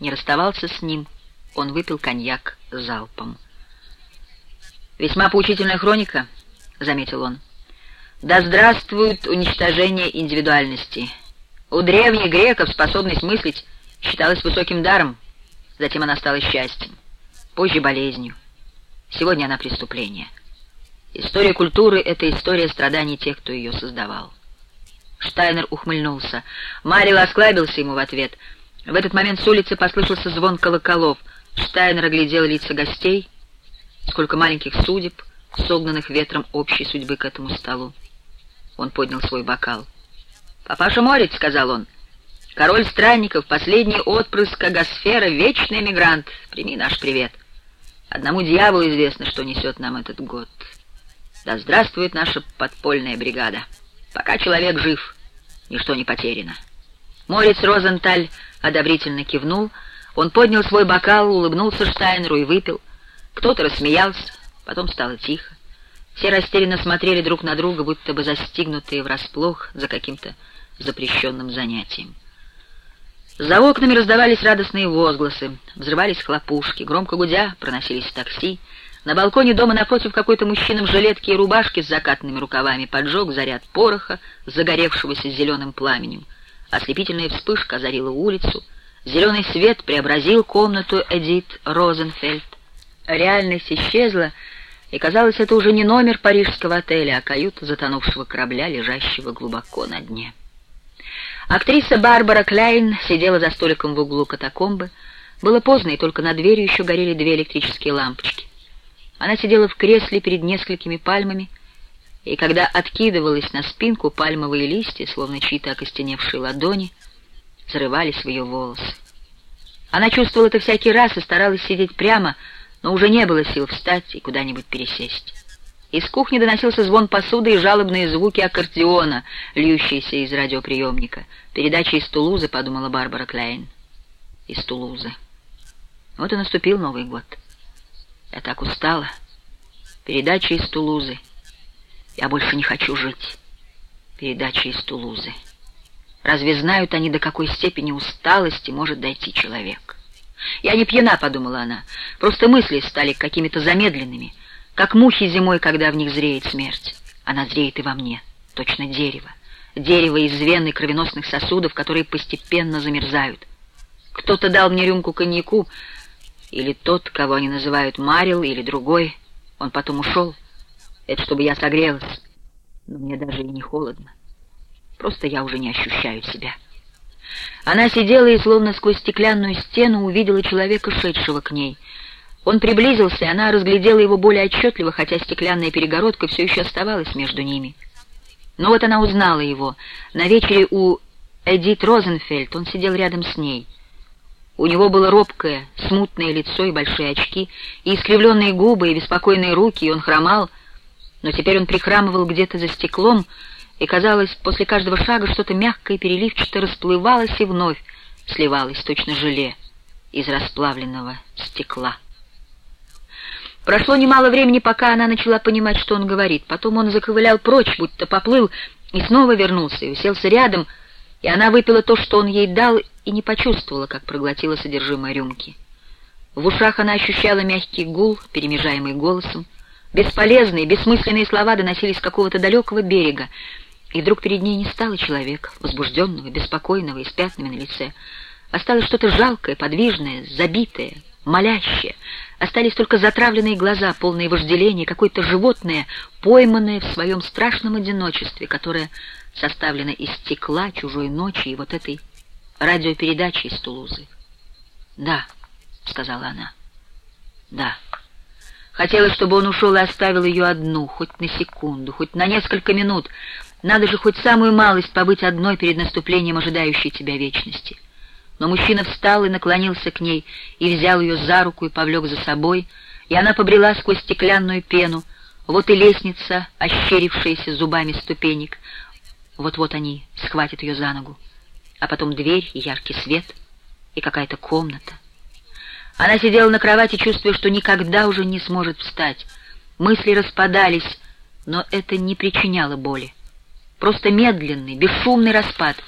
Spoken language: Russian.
не расставался с ним, он выпил коньяк залпом. «Весьма поучительная хроника», — заметил он. «Да здравствует уничтожение индивидуальности. У древних греков способность мыслить считалась высоким даром, затем она стала счастьем, позже болезнью. Сегодня она преступление. История культуры — это история страданий тех, кто ее создавал». Штайнер ухмыльнулся. Марил осклабился ему в ответ. В этот момент с улицы послышался звон колоколов. Штайнер оглядел лица гостей. Сколько маленьких судеб, согнанных ветром общей судьбы к этому столу. Он поднял свой бокал. «Папаша Морец», — сказал он, — «король странников, последний отпрыск Агосфера, вечный эмигрант. Прими наш привет. Одному дьяволу известно, что несет нам этот год. Да здравствует наша подпольная бригада». Пока человек жив, ничто не потеряно. Морец Розенталь одобрительно кивнул. Он поднял свой бокал, улыбнулся Штайнеру и выпил. Кто-то рассмеялся, потом стало тихо. Все растерянно смотрели друг на друга, будто бы застигнутые врасплох за каким-то запрещенным занятием. За окнами раздавались радостные возгласы, взрывались хлопушки, громко гудя проносились такси, на балконе дома напротив какой-то мужчина в жилетке и рубашке с закатанными рукавами поджег заряд пороха, загоревшегося зеленым пламенем. Ослепительная вспышка озарила улицу. Зеленый свет преобразил комнату Эдит Розенфельд. Реальность исчезла, и, казалось, это уже не номер парижского отеля, а каюта затонувшего корабля, лежащего глубоко на дне. Актриса Барбара Кляйн сидела за столиком в углу катакомбы. Было поздно, и только над дверью еще горели две электрические лампочки. Она сидела в кресле перед несколькими пальмами, и когда откидывалась на спинку, пальмовые листья, словно чьи-то окостеневшие ладони, зарывались в ее волосы. Она чувствовала это всякий раз и старалась сидеть прямо, но уже не было сил встать и куда-нибудь пересесть. Из кухни доносился звон посуды и жалобные звуки аккордеона, льющиеся из радиоприемника. Передача из Тулузы, подумала Барбара Клейн. Из Тулузы. Вот и наступил Новый год. Я так устала. Передача из Тулузы. Я больше не хочу жить. Передача из Тулузы. Разве знают они, до какой степени усталости может дойти человек? Я не пьяна, подумала она. Просто мысли стали какими-то замедленными, как мухи зимой, когда в них зреет смерть. Она зреет и во мне, точно дерево. Дерево из вен и кровеносных сосудов, которые постепенно замерзают. Кто-то дал мне рюмку коньяку, или тот, кого они называют Марил, или другой. Он потом ушел. Это чтобы я согрелась. Но мне даже и не холодно. Просто я уже не ощущаю себя. Она сидела и, словно сквозь стеклянную стену, увидела человека, шедшего к ней. Он приблизился, и она разглядела его более отчетливо, хотя стеклянная перегородка все еще оставалась между ними. Но вот она узнала его. На вечере у Эдит Розенфельд он сидел рядом с ней — у него было робкое, смутное лицо и большие очки, и искривленные губы, и беспокойные руки, и он хромал, но теперь он прихрамывал где-то за стеклом, и, казалось, после каждого шага что-то мягкое и переливчато расплывалось и вновь сливалось, точно желе, из расплавленного стекла. Прошло немало времени, пока она начала понимать, что он говорит. Потом он заковылял прочь, будто поплыл, и снова вернулся, и уселся рядом, и она выпила то, что он ей дал, и не почувствовала, как проглотила содержимое рюмки. В ушах она ощущала мягкий гул, перемежаемый голосом. Бесполезные, бессмысленные слова доносились с какого-то далекого берега, и вдруг перед ней не стало человека, возбужденного, беспокойного и с пятнами на лице. Осталось что-то жалкое, подвижное, забитое, молящее. Остались только затравленные глаза, полные вожделения, какое-то животное, пойманное в своем страшном одиночестве, которое составлено из стекла, чужой ночи и вот этой радиопередачи из Тулузы. «Да», — сказала она, — «да». Хотелось, чтобы он ушел и оставил ее одну, хоть на секунду, хоть на несколько минут. Надо же хоть самую малость побыть одной перед наступлением ожидающей тебя вечности. Но мужчина встал и наклонился к ней, и взял ее за руку и повлек за собой, и она побрела сквозь стеклянную пену. Вот и лестница, ощерившаяся зубами ступенек. Вот-вот они схватят ее за ногу а потом дверь и яркий свет, и какая-то комната. Она сидела на кровати, чувствуя, что никогда уже не сможет встать. Мысли распадались, но это не причиняло боли. Просто медленный, бесшумный распад —